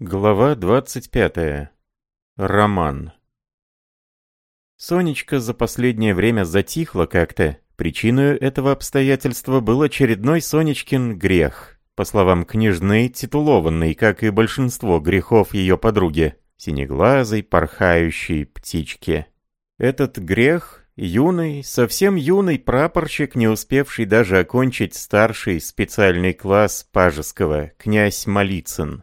Глава 25. Роман. Сонечка за последнее время затихла как-то. Причиной этого обстоятельства был очередной Сонечкин грех. По словам княжны, титулованный, как и большинство грехов ее подруги, синеглазой, порхающей птички. Этот грех — юный, совсем юный прапорщик, не успевший даже окончить старший специальный класс Пажеского, князь Малицын.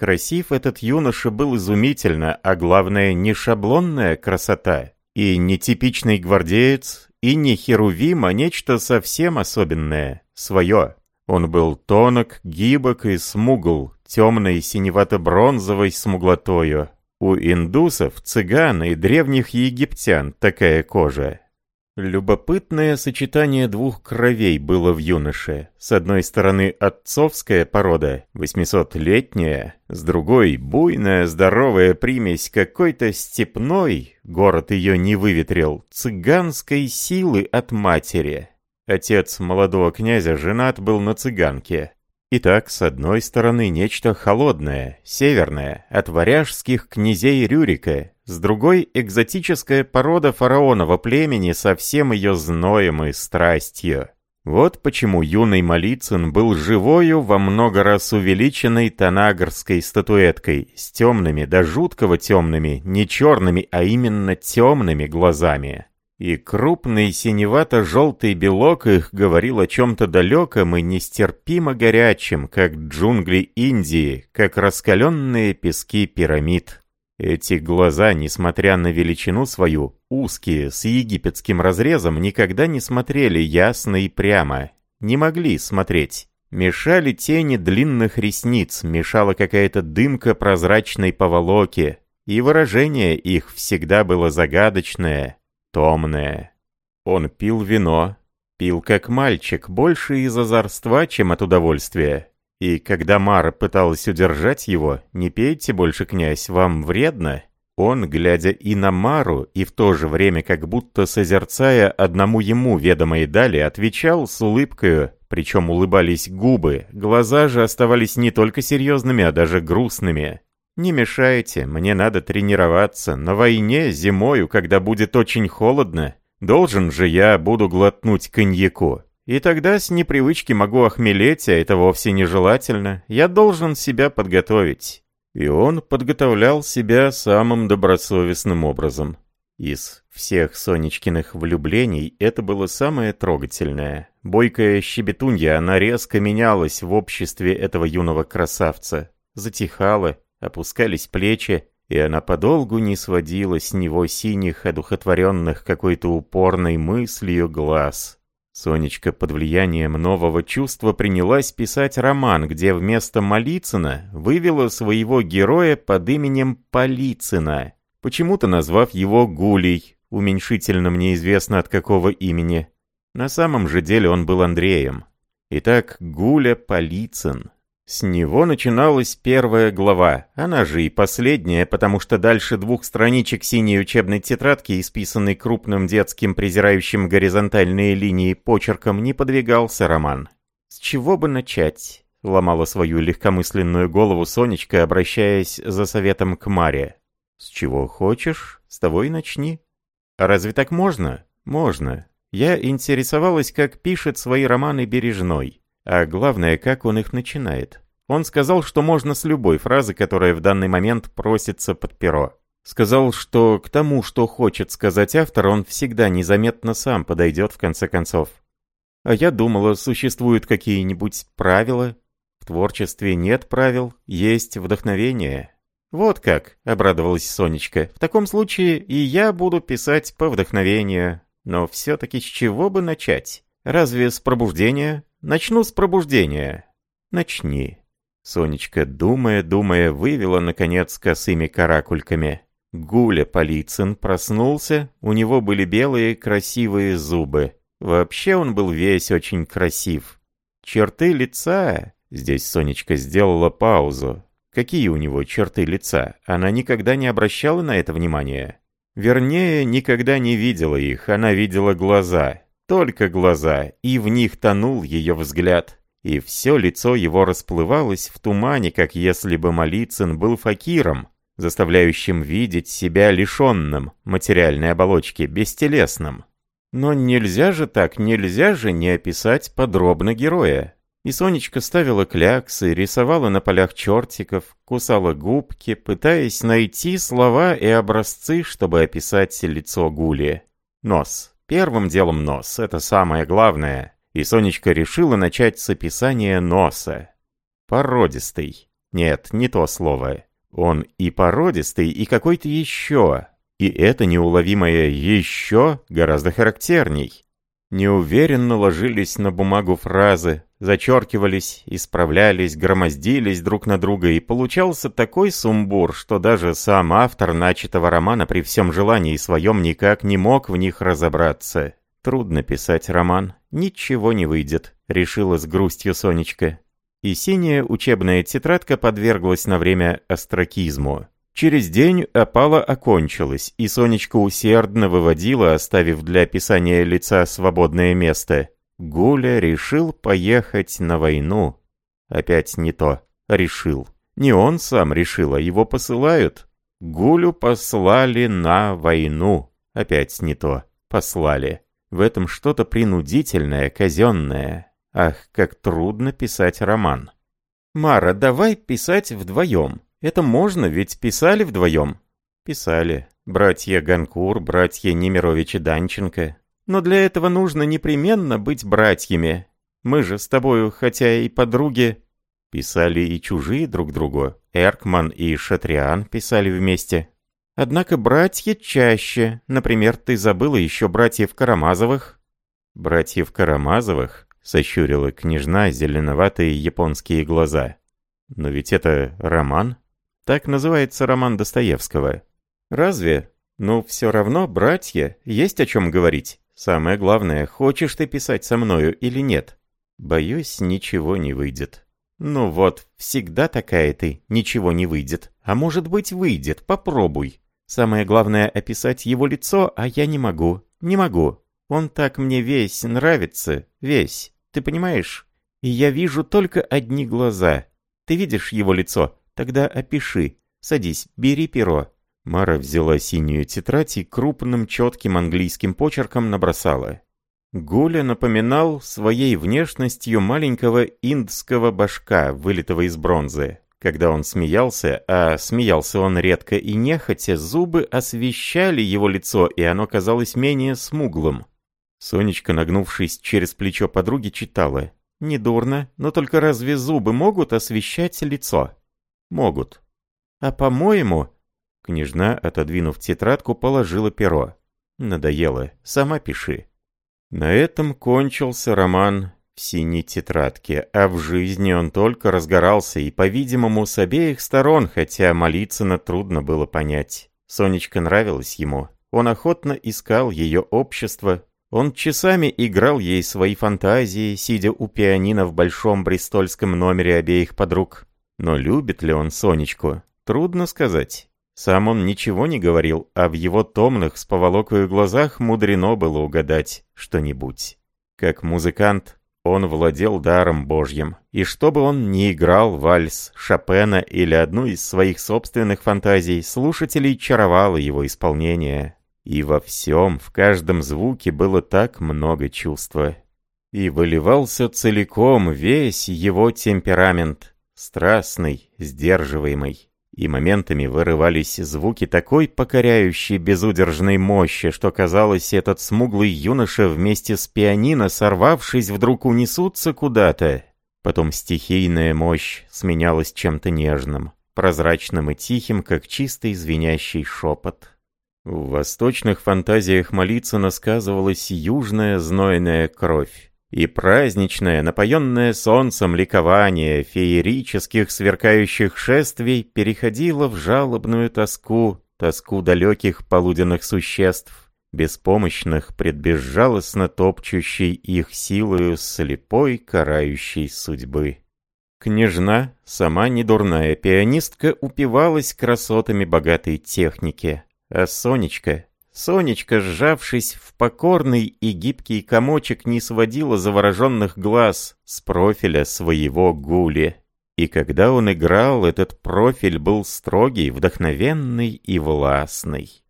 Красив этот юноша был изумительно, а главное, не шаблонная красота, и не типичный гвардеец, и не херувим, а нечто совсем особенное, свое. Он был тонок, гибок и смугл, темной синевато-бронзовой смуглотою. У индусов, цыган и древних египтян такая кожа. Любопытное сочетание двух кровей было в юноше. С одной стороны отцовская порода, 800-летняя, с другой буйная здоровая примесь какой-то степной, город ее не выветрил, цыганской силы от матери. Отец молодого князя женат был на цыганке. Итак, с одной стороны нечто холодное, северное, от варяжских князей Рюрика, с другой — экзотическая порода фараонова племени со всем ее зноем и страстью. Вот почему юный Малицын был живою во много раз увеличенной танагрской статуэткой с темными, до жуткого темными, не черными, а именно темными глазами. И крупный синевато-желтый белок их говорил о чем-то далеком и нестерпимо горячем, как джунгли Индии, как раскаленные пески пирамид. Эти глаза, несмотря на величину свою, узкие, с египетским разрезом, никогда не смотрели ясно и прямо. Не могли смотреть. Мешали тени длинных ресниц, мешала какая-то дымка прозрачной поволоки, и выражение их всегда было загадочное, томное. Он пил вино, пил как мальчик, больше из озорства, чем от удовольствия. И когда Мара пыталась удержать его, «Не пейте больше, князь, вам вредно», он, глядя и на Мару, и в то же время как будто созерцая одному ему ведомые дали, отвечал с улыбкою, причем улыбались губы, глаза же оставались не только серьезными, а даже грустными. «Не мешайте, мне надо тренироваться. На войне, зимою, когда будет очень холодно, должен же я буду глотнуть коньяку. И тогда с непривычки могу охмелеть, а это вовсе нежелательно. Я должен себя подготовить». И он подготовлял себя самым добросовестным образом. Из всех Сонечкиных влюблений это было самое трогательное. Бойкая щебетунья, она резко менялась в обществе этого юного красавца. Затихала, опускались плечи, и она подолгу не сводила с него синих, одухотворенных какой-то упорной мыслью глаз. Сонечка под влиянием нового чувства принялась писать роман, где вместо Малицына вывела своего героя под именем Полицына, почему-то назвав его Гулей, уменьшительным неизвестно от какого имени. На самом же деле он был Андреем. Итак, Гуля Полицын. С него начиналась первая глава, она же и последняя, потому что дальше двух страничек синей учебной тетрадки, исписанной крупным детским презирающим горизонтальные линии почерком, не подвигался роман. «С чего бы начать?» — ломала свою легкомысленную голову Сонечка, обращаясь за советом к Маре. «С чего хочешь, с того и начни». «А разве так можно?» «Можно. Я интересовалась, как пишет свои романы Бережной. А главное, как он их начинает. Он сказал, что можно с любой фразы, которая в данный момент просится под перо. Сказал, что к тому, что хочет сказать автор, он всегда незаметно сам подойдет в конце концов. А я думала, существуют какие-нибудь правила. В творчестве нет правил, есть вдохновение. «Вот как», — обрадовалась Сонечка. «В таком случае и я буду писать по вдохновению. Но все-таки с чего бы начать? Разве с пробуждения? Начну с пробуждения. Начни. Сонечка, думая-думая, вывела, наконец, косыми каракульками. Гуля Полицын проснулся, у него были белые красивые зубы. Вообще он был весь очень красив. Черты лица... Здесь Сонечка сделала паузу. Какие у него черты лица? Она никогда не обращала на это внимания. Вернее, никогда не видела их, она видела глаза. Только глаза, и в них тонул ее взгляд. и все лицо его расплывалось в тумане, как если бы Малицын был факиром, заставляющим видеть себя лишенным материальной оболочки, бестелесным. Но нельзя же так, нельзя же не описать подробно героя. И Сонечка ставила кляксы, рисовала на полях чертиков, кусала губки, пытаясь найти слова и образцы, чтобы описать лицо Гули. Нос. Первым делом нос, это самое главное. И Сонечка решила начать с описания носа. Породистый. Нет, не то слово. Он и породистый, и какой-то еще. И это неуловимое «еще» гораздо характерней. Неуверенно ложились на бумагу фразы, зачеркивались, исправлялись, громоздились друг на друга, и получался такой сумбур, что даже сам автор начатого романа при всем желании своем никак не мог в них разобраться. «Трудно писать роман, ничего не выйдет», — решила с грустью Сонечка. И синяя учебная тетрадка подверглась на время остракизму. Через день опала окончилась, и Сонечка усердно выводила, оставив для описания лица свободное место. Гуля решил поехать на войну. Опять не то. Решил. Не он сам решил, а его посылают. Гулю послали на войну. Опять не то. Послали. В этом что-то принудительное, казенное. Ах, как трудно писать роман. «Мара, давай писать вдвоем», это можно, ведь писали вдвоем. Писали. Братья Ганкур, братья Немирович и Данченко. Но для этого нужно непременно быть братьями. Мы же с тобою, хотя и подруги, писали и чужие друг другу. Эркман и Шатриан писали вместе. Однако братья чаще. Например, ты забыла еще братьев Карамазовых. Братьев Карамазовых? Сощурила княжна зеленоватые японские глаза. Но ведь это роман. Так называется роман Достоевского. Разве? Ну, все равно, братья, есть о чем говорить. Самое главное, хочешь ты писать со мною или нет? Боюсь, ничего не выйдет. Ну вот, всегда такая ты, ничего не выйдет. А может быть выйдет, попробуй. Самое главное описать его лицо, а я не могу. Не могу. Он так мне весь нравится, весь. Ты понимаешь? И я вижу только одни глаза. Ты видишь его лицо? Тогда опиши. Садись, бери перо». Мара взяла синюю тетрадь и крупным четким английским почерком набросала. Гуля напоминал своей внешностью маленького индского башка, вылитого из бронзы. Когда он смеялся, а смеялся он редко и нехотя, зубы освещали его лицо, и оно казалось менее смуглым. Сонечка, нагнувшись через плечо подруги, читала. «Недурно, но только разве зубы могут освещать лицо?» Могут. А по-моему... Княжна, отодвинув тетрадку, положила перо. Надоело. Сама пиши. На этом кончился роман в синей тетрадке, а в жизни он только разгорался и, по-видимому, с обеих сторон, хотя Молицына трудно было понять. Сонечка нравилась ему. Он охотно искал ее общество. Он часами играл ей свои фантазии, сидя у пианино в большом бристольском номере обеих подруг. Но любит ли он Сонечку? Трудно сказать. Сам он ничего не говорил, а в его томных с поволокою глазах мудрено было угадать что-нибудь. Как музыкант, он владел даром Божьим, и чтобы он не играл вальс Шопена или одну из своих собственных фантазий, слушателей чаровало его исполнение. И во всем, в каждом звуке было так много чувства. И выливался целиком весь его темперамент, страстный, сдерживаемый. И моментами вырывались звуки такой покоряющей безудержной мощи, что казалось, этот смуглый юноша вместе с пианино, сорвавшись, вдруг унесутся куда-то. Потом стихийная мощь сменялась чем-то нежным, прозрачным и тихим, как чистый звенящий шепот. В восточных фантазиях Молитвенно сказывалась южная знойная кровь и праздничное, напоенное солнцем ликование феерических сверкающих шествий переходило в жалобную тоску, тоску далеких полуденных существ, беспомощных пред безжалостно топчущей их силою слепой карающей судьбы. Княжна, сама недурная пианистка, упивалась красотами богатой техники, а Сонечка, Сонечка, сжавшись в покорный и гибкий комочек, не сводила завороженных глаз с профиля своего гули. И когда он играл, этот профиль был строгий, вдохновенный и властный.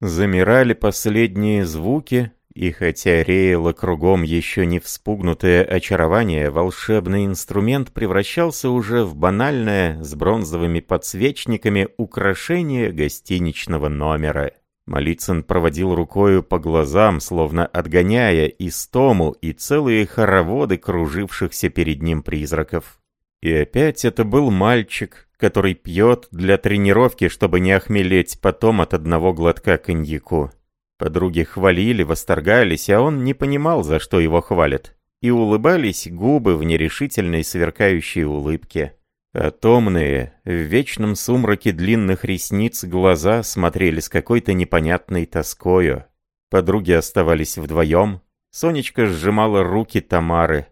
Замирали последние звуки, и хотя реяло кругом еще не вспугнутое очарование, волшебный инструмент превращался уже в банальное с бронзовыми подсвечниками украшение гостиничного номера. Молицын проводил рукою по глазам, словно отгоняя истому и целые хороводы кружившихся перед ним призраков. И опять это был мальчик, который пьет для тренировки, чтобы не охмелеть потом от одного глотка коньяку. Подруги хвалили, восторгались, а он не понимал, за что его хвалят. И улыбались губы в нерешительной сверкающей улыбке. А томные, в вечном сумраке длинных ресниц глаза смотрели с какой-то непонятной тоскою. Подруги оставались вдвоем. Сонечка сжимала руки Тамары.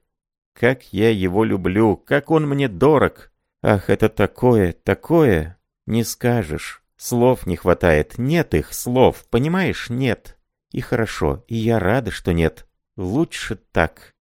«Как я его люблю! Как он мне дорог! Ах, это такое, такое! Не скажешь!» Слов не хватает, нет их слов, понимаешь, нет. И хорошо, и я рада, что нет. Лучше так.